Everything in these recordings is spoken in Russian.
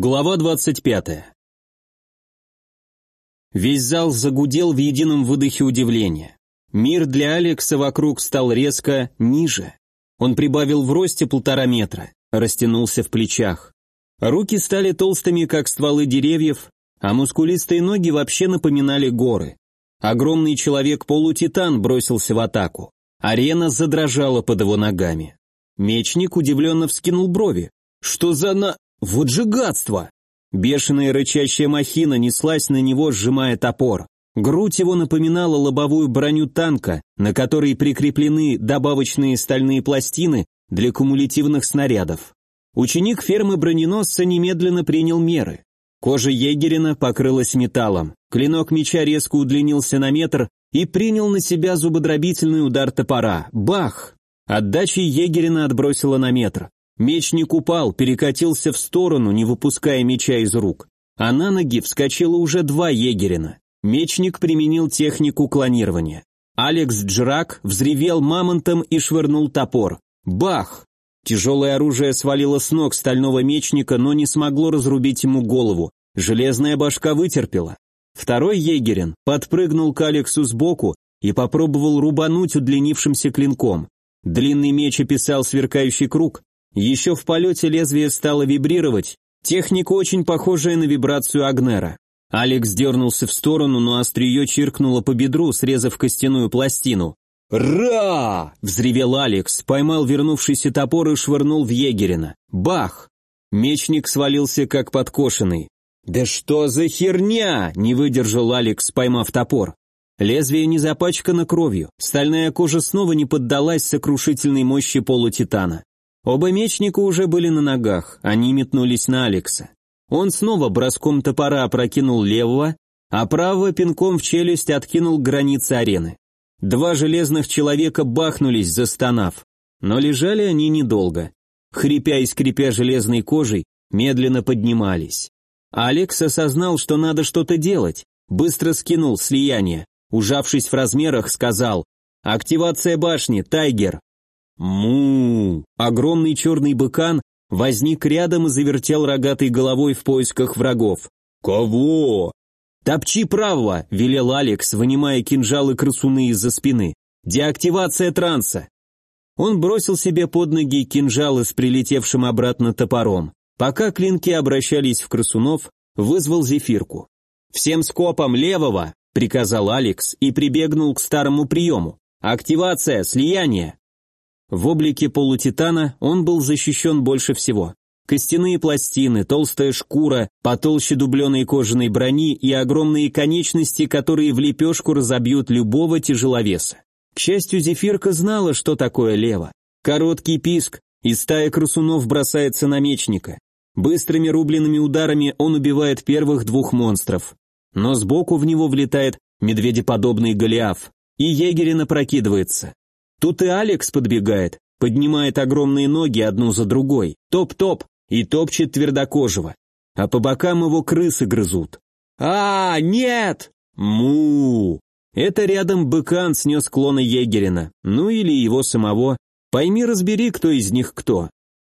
Глава 25. Весь зал загудел в едином выдохе удивления. Мир для Алекса вокруг стал резко ниже. Он прибавил в росте полтора метра, растянулся в плечах. Руки стали толстыми, как стволы деревьев, а мускулистые ноги вообще напоминали горы. Огромный человек-полутитан бросился в атаку. Арена задрожала под его ногами. Мечник удивленно вскинул брови. «Что за на...» Вот же гадство! Бешеная рычащая махина неслась на него, сжимая топор. Грудь его напоминала лобовую броню танка, на которой прикреплены добавочные стальные пластины для кумулятивных снарядов. Ученик фермы броненосца немедленно принял меры. Кожа егерина покрылась металлом, клинок меча резко удлинился на метр и принял на себя зубодробительный удар топора. Бах! Отдачей егерина отбросила на метр. Мечник упал, перекатился в сторону, не выпуская меча из рук. А на ноги вскочило уже два егерина. Мечник применил технику клонирования. Алекс Джрак взревел мамонтом и швырнул топор. Бах! Тяжелое оружие свалило с ног стального мечника, но не смогло разрубить ему голову. Железная башка вытерпела. Второй егерин подпрыгнул к Алексу сбоку и попробовал рубануть удлинившимся клинком. Длинный меч описал сверкающий круг, еще в полете лезвие стало вибрировать, техника очень похожая на вибрацию Агнера. Алекс дернулся в сторону, но острие чиркнуло по бедру, срезав костяную пластину. «Ра!» — взревел Алекс, поймал вернувшийся топор и швырнул в егерина. Бах! Мечник свалился как подкошенный. «Да что за херня!» — не выдержал Алекс, поймав топор. Лезвие не запачкано кровью, стальная кожа снова не поддалась сокрушительной мощи полутитана. Оба мечника уже были на ногах, они метнулись на Алекса. Он снова броском топора опрокинул левого, а правого пинком в челюсть откинул границы арены. Два железных человека бахнулись, застонав, но лежали они недолго. Хрипя и скрипя железной кожей, медленно поднимались. Алекс осознал, что надо что-то делать, быстро скинул слияние, ужавшись в размерах, сказал «Активация башни, Тайгер!» Му Огромный черный быкан возник рядом и завертел рогатой головой в поисках врагов. «Кого?» «Топчи правого!» — велел Алекс, вынимая кинжалы красуны из-за спины. «Деактивация транса!» Он бросил себе под ноги кинжалы с прилетевшим обратно топором. Пока клинки обращались в красунов, вызвал зефирку. «Всем скопом левого!» — приказал Алекс и прибегнул к старому приему. «Активация, слияние!» В облике полутитана он был защищен больше всего. Костяные пластины, толстая шкура, потолще дубленой кожаной брони и огромные конечности, которые в лепешку разобьют любого тяжеловеса. К счастью, Зефирка знала, что такое лево. Короткий писк, и стая красунов бросается на мечника. Быстрыми рубленными ударами он убивает первых двух монстров. Но сбоку в него влетает медведеподобный Голиаф, и егерин опрокидывается. Тут и Алекс подбегает, поднимает огромные ноги одну за другой, топ-топ, и топчет твердокожего. А по бокам его крысы грызут. «А, нет!» «Му!» Это рядом быкан снес клона егерина, ну или его самого. Пойми, разбери, кто из них кто.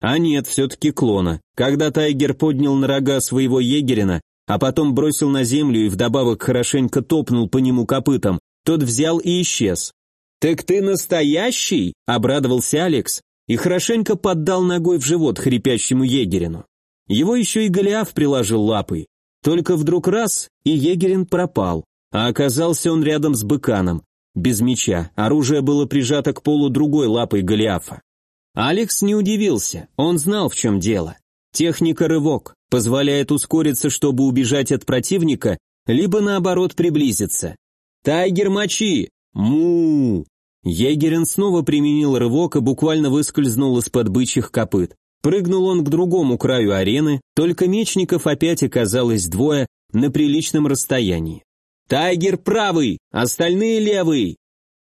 А нет, все-таки клона. Когда Тайгер поднял на рога своего егерина, а потом бросил на землю и вдобавок хорошенько топнул по нему копытом, тот взял и исчез. «Так ты настоящий?» — обрадовался Алекс и хорошенько поддал ногой в живот хрипящему егерину. Его еще и Голиаф приложил лапой. Только вдруг раз, и егерин пропал, а оказался он рядом с быканом, без меча, оружие было прижато к полу другой лапой Голиафа. Алекс не удивился, он знал, в чем дело. Техника рывок позволяет ускориться, чтобы убежать от противника, либо наоборот приблизиться. «Тайгер, мочи!» «Му!» Егерин снова применил рывок и буквально выскользнул из-под бычьих копыт. Прыгнул он к другому краю арены, только мечников опять оказалось двое на приличном расстоянии. «Тайгер правый, остальные левый!»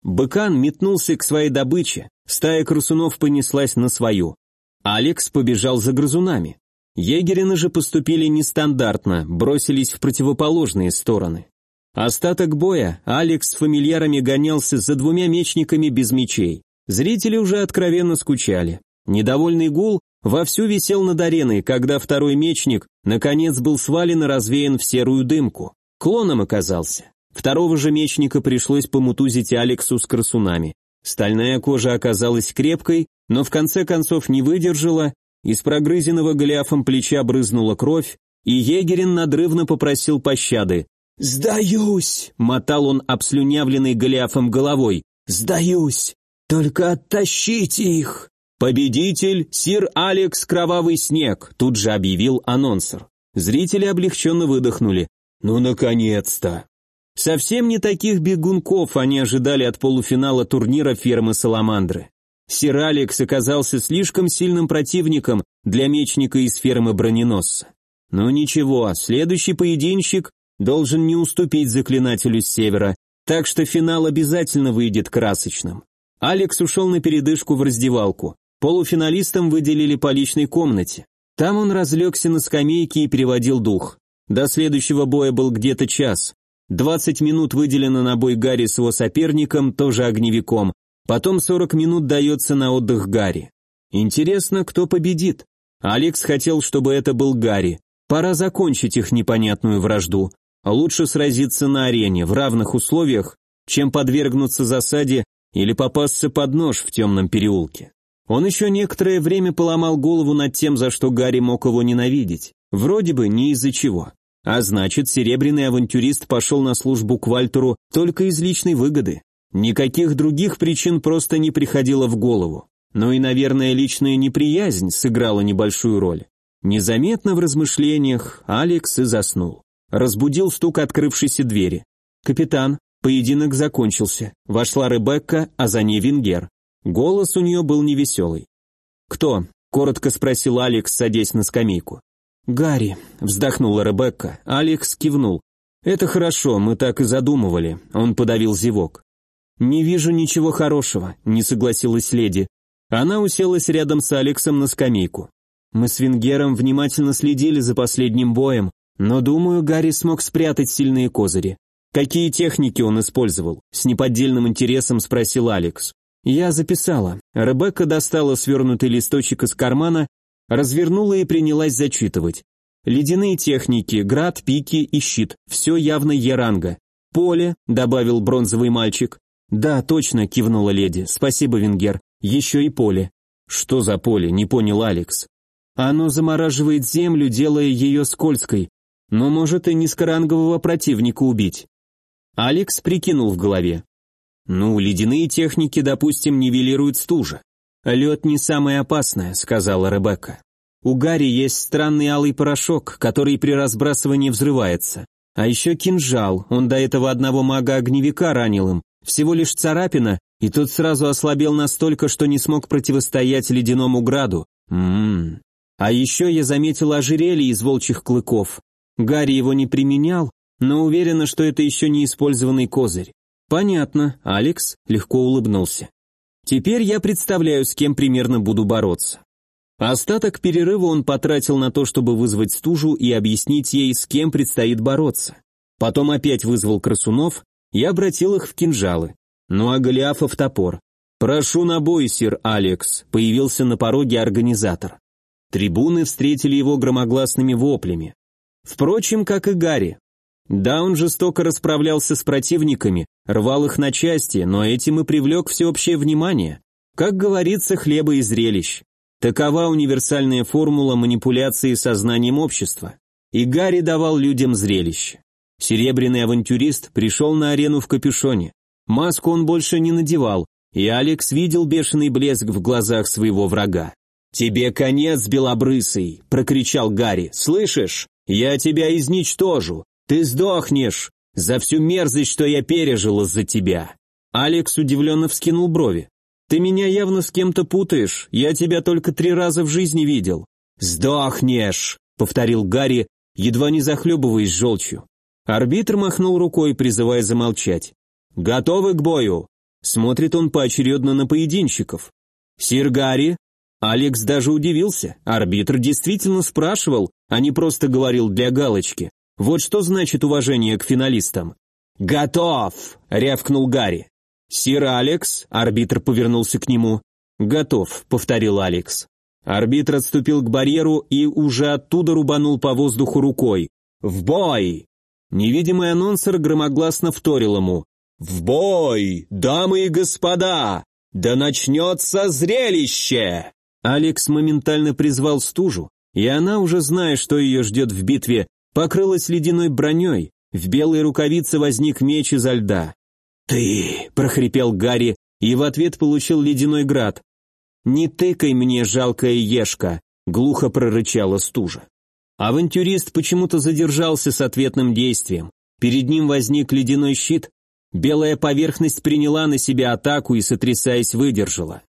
Быкан метнулся к своей добыче, стая красунов понеслась на свою. Алекс побежал за грызунами. Егерины же поступили нестандартно, бросились в противоположные стороны. Остаток боя Алекс с фамильярами гонялся за двумя мечниками без мечей. Зрители уже откровенно скучали. Недовольный гул вовсю висел над ареной, когда второй мечник Наконец был свален и развеян в серую дымку. Клоном оказался. Второго же мечника пришлось помутузить Алексу с красунами. Стальная кожа оказалась крепкой, но в конце концов не выдержала, из прогрызенного Голиафом плеча брызнула кровь, и егерин надрывно попросил пощады. «Сдаюсь!» — мотал он обслюнявленный Голиафом головой. «Сдаюсь! Только оттащите их!» «Победитель, сир Алекс Кровавый Снег», тут же объявил анонсер. Зрители облегченно выдохнули. «Ну, наконец-то!» Совсем не таких бегунков они ожидали от полуфинала турнира фермы Саламандры. Сир Алекс оказался слишком сильным противником для мечника из фермы Броненосца. Но ничего, следующий поединщик должен не уступить заклинателю с севера, так что финал обязательно выйдет красочным. Алекс ушел на передышку в раздевалку. Полуфиналистам выделили по личной комнате. Там он разлегся на скамейке и переводил дух. До следующего боя был где-то час. 20 минут выделено на бой Гарри с его соперником, тоже огневиком. Потом 40 минут дается на отдых Гарри. Интересно, кто победит? Алекс хотел, чтобы это был Гарри. Пора закончить их непонятную вражду. Лучше сразиться на арене, в равных условиях, чем подвергнуться засаде или попасться под нож в темном переулке. Он еще некоторое время поломал голову над тем, за что Гарри мог его ненавидеть. Вроде бы не из-за чего. А значит, серебряный авантюрист пошел на службу к Вальтеру только из личной выгоды. Никаких других причин просто не приходило в голову. Но и, наверное, личная неприязнь сыграла небольшую роль. Незаметно в размышлениях Алекс и заснул. Разбудил стук открывшейся двери. «Капитан, поединок закончился. Вошла Ребекка, а за ней Венгер. Голос у нее был невеселый. «Кто?» — коротко спросил Алекс, садясь на скамейку. «Гарри», — вздохнула Ребекка. Алекс кивнул. «Это хорошо, мы так и задумывали», — он подавил зевок. «Не вижу ничего хорошего», — не согласилась леди. Она уселась рядом с Алексом на скамейку. «Мы с Венгером внимательно следили за последним боем, но, думаю, Гарри смог спрятать сильные козыри. Какие техники он использовал?» С неподдельным интересом спросил Алекс. Я записала. Ребекка достала свернутый листочек из кармана, развернула и принялась зачитывать. Ледяные техники, град, пики и щит. Все явно Еранга. Поле, добавил бронзовый мальчик. Да, точно, кивнула леди. Спасибо, Венгер. Еще и поле. Что за поле, не понял Алекс. Оно замораживает землю, делая ее скользкой, но может и низкорангового противника убить. Алекс прикинул в голове. Ну, ледяные техники, допустим, нивелируют стужа. Лед не самое опасное, сказала Ребекка. У Гарри есть странный алый порошок, который при разбрасывании взрывается. А еще кинжал, он до этого одного мага-огневика ранил им. Всего лишь царапина, и тот сразу ослабел настолько, что не смог противостоять ледяному граду. Ммм. А еще я заметил ожерелье из волчьих клыков. Гарри его не применял, но уверена, что это еще не использованный козырь. «Понятно», — Алекс легко улыбнулся. «Теперь я представляю, с кем примерно буду бороться». Остаток перерыва он потратил на то, чтобы вызвать стужу и объяснить ей, с кем предстоит бороться. Потом опять вызвал красунов и обратил их в кинжалы. Ну а Голиафа в топор. «Прошу на бой, сир Алекс», — появился на пороге организатор. Трибуны встретили его громогласными воплями. Впрочем, как и Гарри. Да, он жестоко расправлялся с противниками, рвал их на части, но этим и привлек всеобщее внимание. Как говорится, хлеба и зрелищ. Такова универсальная формула манипуляции сознанием общества. И Гарри давал людям зрелище. Серебряный авантюрист пришел на арену в капюшоне. Маску он больше не надевал, и Алекс видел бешеный блеск в глазах своего врага. «Тебе конец, белобрысый!» – прокричал Гарри. «Слышишь? Я тебя изничтожу! Ты сдохнешь за всю мерзость, что я пережил из-за тебя. Алекс удивленно вскинул брови. Ты меня явно с кем-то путаешь. Я тебя только три раза в жизни видел. Сдохнешь, повторил Гарри, едва не захлебываясь желчью. Арбитр махнул рукой, призывая замолчать. «Готовы к бою?» Смотрит он поочередно на поединщиков. «Сир Гарри?» Алекс даже удивился. Арбитр действительно спрашивал, а не просто говорил для галочки. Вот что значит уважение к финалистам. «Готов!» — рявкнул Гарри. «Сир Алекс?» — арбитр повернулся к нему. «Готов», — повторил Алекс. Арбитр отступил к барьеру и уже оттуда рубанул по воздуху рукой. «В бой!» Невидимый анонсер громогласно вторил ему. «В бой, дамы и господа! Да начнется зрелище!» Алекс моментально призвал стужу, и она, уже зная, что ее ждет в битве, покрылась ледяной броней, в белой рукавице возник меч изо льда. «Ты!» — прохрипел Гарри, и в ответ получил ледяной град. «Не тыкай мне, жалкая ешка!» — глухо прорычала стужа. Авантюрист почему-то задержался с ответным действием. Перед ним возник ледяной щит, белая поверхность приняла на себя атаку и, сотрясаясь, выдержала.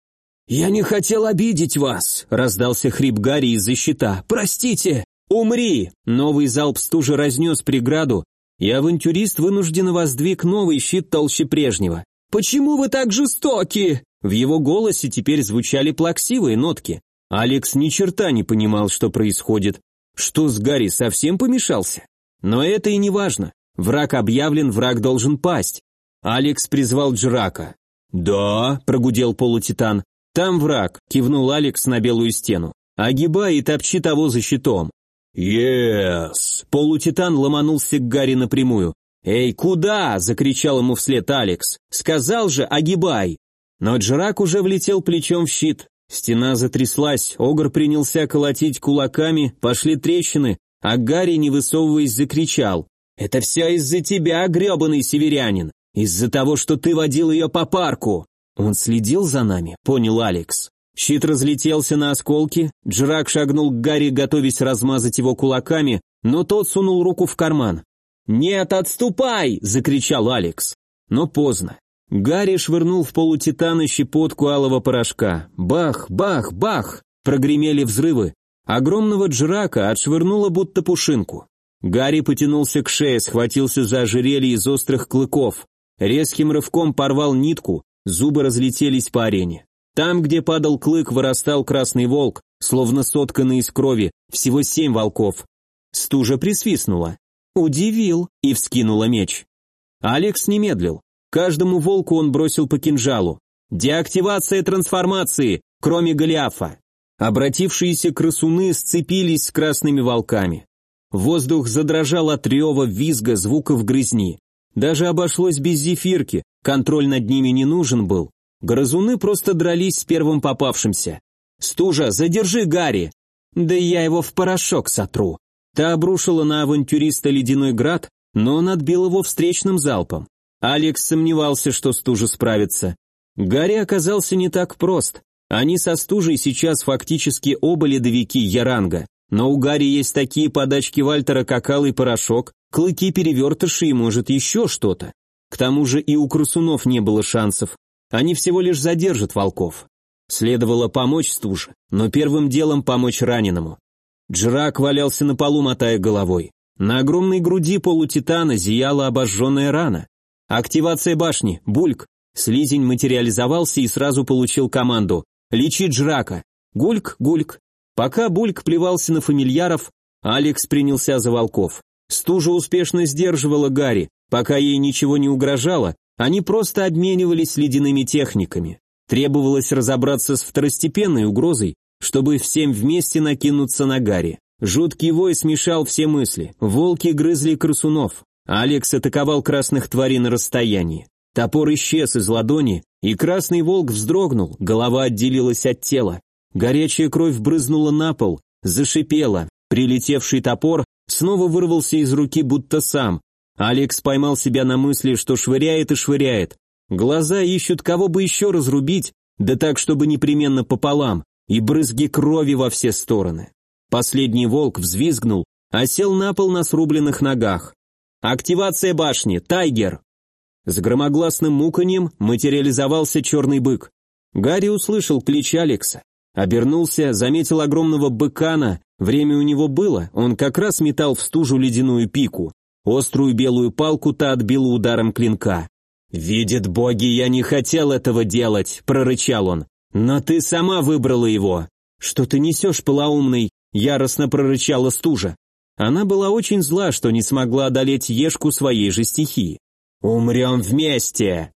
«Я не хотел обидеть вас!» — раздался хрип Гарри из-за щита. «Простите! Умри!» Новый залп стужи разнес преграду, и авантюрист вынужденно воздвиг новый щит толще прежнего. «Почему вы так жестоки?» В его голосе теперь звучали плаксивые нотки. Алекс ни черта не понимал, что происходит. Что с Гарри совсем помешался? Но это и не важно. Враг объявлен, враг должен пасть. Алекс призвал Джрака. «Да», — прогудел полутитан. «Там враг», — кивнул Алекс на белую стену. «Огибай и топчи того за щитом». «Ес!» Полутитан ломанулся к Гарри напрямую. «Эй, куда?» — закричал ему вслед Алекс. «Сказал же, огибай!» Но Джрак уже влетел плечом в щит. Стена затряслась, Огр принялся колотить кулаками, пошли трещины, а Гарри, не высовываясь, закричал. «Это все из-за тебя, гребаный северянин! Из-за того, что ты водил ее по парку!» «Он следил за нами», — понял Алекс. Щит разлетелся на осколки, Джрак шагнул к Гарри, готовясь размазать его кулаками, но тот сунул руку в карман. «Нет, отступай!» — закричал Алекс. Но поздно. Гарри швырнул в полутитана щепотку алого порошка. Бах, бах, бах! Прогремели взрывы. Огромного джрака отшвырнуло будто пушинку. Гарри потянулся к шее, схватился за ожерелье из острых клыков. Резким рывком порвал нитку, зубы разлетелись по арене. Там, где падал клык, вырастал красный волк, словно сотканный из крови, всего семь волков. Стужа присвистнула. «Удивил» и вскинула меч. Алекс не медлил. Каждому волку он бросил по кинжалу. Деактивация трансформации, кроме Голиафа. Обратившиеся красуны сцепились с красными волками. Воздух задрожал от рева, визга, звуков грызни. Даже обошлось без зефирки, контроль над ними не нужен был. Грызуны просто дрались с первым попавшимся. «Стужа, задержи Гарри!» «Да я его в порошок сотру!» Та обрушила на авантюриста ледяной град, но он отбил его встречным залпом. Алекс сомневался, что стужа справится. Гарри оказался не так прост. Они со стужей сейчас фактически оба ледовики Яранга. Но у Гарри есть такие подачки Вальтера, как алый порошок, клыки перевертыши и, может, еще что-то. К тому же и у красунов не было шансов. Они всего лишь задержат волков. Следовало помочь стуже, но первым делом помочь раненому. Джрак валялся на полу, мотая головой. На огромной груди полутитана зияла обожженная рана. Активация башни, бульк. Слизень материализовался и сразу получил команду. Лечи Джрака. Гульк, гульк. Пока Бульк плевался на фамильяров, Алекс принялся за волков. Стужа успешно сдерживала Гарри. Пока ей ничего не угрожало, они просто обменивались ледяными техниками. Требовалось разобраться с второстепенной угрозой, чтобы всем вместе накинуться на Гарри. Жуткий вой смешал все мысли. Волки грызли красунов. Алекс атаковал красных тварей на расстоянии. Топор исчез из ладони, и красный волк вздрогнул, голова отделилась от тела. Горячая кровь брызнула на пол, зашипела. Прилетевший топор снова вырвался из руки будто сам. Алекс поймал себя на мысли, что швыряет и швыряет. Глаза ищут кого бы еще разрубить, да так, чтобы непременно пополам, и брызги крови во все стороны. Последний волк взвизгнул, а сел на пол на срубленных ногах. «Активация башни! Тайгер!» С громогласным муканьем материализовался черный бык. Гарри услышал клич Алекса. Обернулся, заметил огромного быкана, время у него было, он как раз метал в стужу ледяную пику. Острую белую палку та отбила ударом клинка. «Видят боги, я не хотел этого делать», — прорычал он. «Но ты сама выбрала его». «Что ты несешь, полоумный?» — яростно прорычала стужа. Она была очень зла, что не смогла одолеть Ешку своей же стихии. «Умрем вместе!»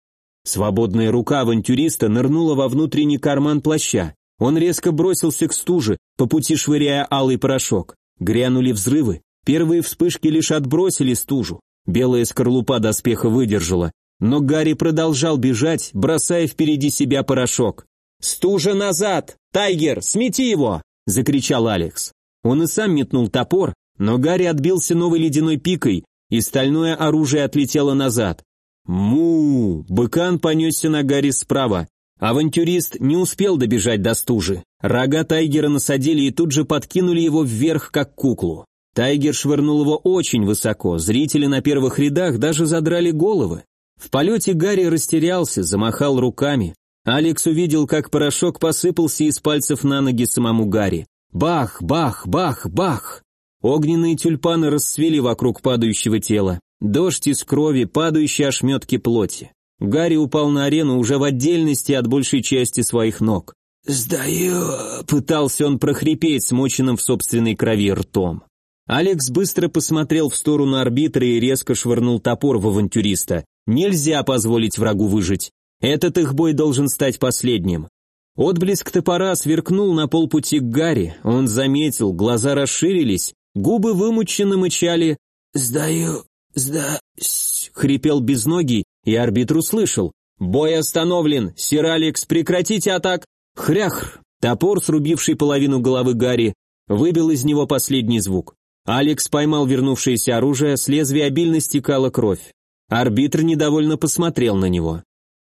Свободная рука авантюриста нырнула во внутренний карман плаща. Он резко бросился к стуже, по пути швыряя алый порошок. Грянули взрывы. Первые вспышки лишь отбросили стужу. Белая скорлупа доспеха выдержала. Но Гарри продолжал бежать, бросая впереди себя порошок. «Стужа назад! Тайгер, смети его!» – закричал Алекс. Он и сам метнул топор, но Гарри отбился новой ледяной пикой, и стальное оружие отлетело назад. му Быкан понесся на Гарри справа. Авантюрист не успел добежать до стужи. Рога Тайгера насадили и тут же подкинули его вверх, как куклу. Тайгер швырнул его очень высоко, зрители на первых рядах даже задрали головы. В полете Гарри растерялся, замахал руками. Алекс увидел, как порошок посыпался из пальцев на ноги самому Гарри. Бах, бах, бах, бах! Огненные тюльпаны расцвели вокруг падающего тела. Дождь из крови, падающие ошметки плоти. Гарри упал на арену уже в отдельности от большей части своих ног. «Сдаю!» — пытался он прохрипеть, смоченным в собственной крови ртом. Алекс быстро посмотрел в сторону арбитра и резко швырнул топор в авантюриста. Нельзя позволить врагу выжить. Этот их бой должен стать последним. Отблеск топора сверкнул на полпути к Гарри. Он заметил, глаза расширились, губы вымученно мычали. «Сдаю, сда...» — хрипел безногий, и арбитр услышал. «Бой остановлен! Сир Алекс, прекратите атак!» Хрях! Топор, срубивший половину головы Гарри, выбил из него последний звук. Алекс поймал вернувшееся оружие, с лезвия обильно стекала кровь. Арбитр недовольно посмотрел на него.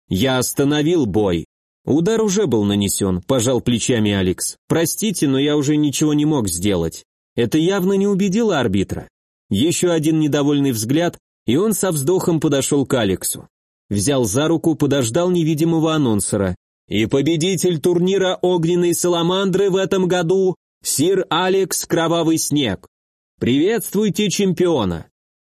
«Я остановил бой». Удар уже был нанесен, пожал плечами Алекс. «Простите, но я уже ничего не мог сделать». Это явно не убедило арбитра. Еще один недовольный взгляд, и он со вздохом подошел к Алексу. Взял за руку, подождал невидимого анонсера. И победитель турнира «Огненной Саламандры» в этом году – Сир Алекс Кровавый Снег. «Приветствуйте чемпиона!»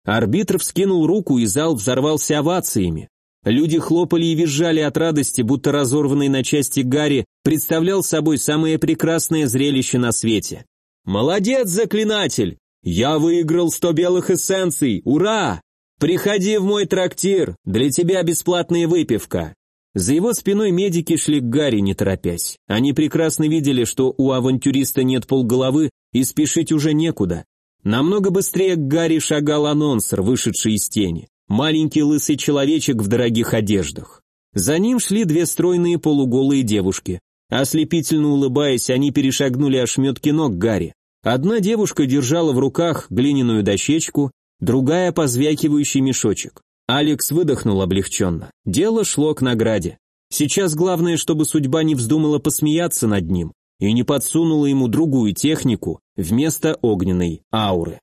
Арбитр вскинул руку, и зал взорвался овациями. Люди хлопали и визжали от радости, будто разорванный на части Гарри представлял собой самое прекрасное зрелище на свете. «Молодец, заклинатель! Я выиграл сто белых эссенций! Ура! Приходи в мой трактир, для тебя бесплатная выпивка!» За его спиной медики шли к Гарри, не торопясь. Они прекрасно видели, что у авантюриста нет полголовы и спешить уже некуда. Намного быстрее к Гарри шагал анонсер, вышедший из тени. Маленький лысый человечек в дорогих одеждах. За ним шли две стройные полуголые девушки. Ослепительно улыбаясь, они перешагнули ошметки ног Гарри. Одна девушка держала в руках глиняную дощечку, другая – позвякивающий мешочек. Алекс выдохнул облегченно. Дело шло к награде. Сейчас главное, чтобы судьба не вздумала посмеяться над ним и не подсунула ему другую технику вместо огненной ауры.